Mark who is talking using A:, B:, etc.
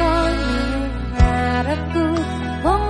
A: Kamu harapku, mau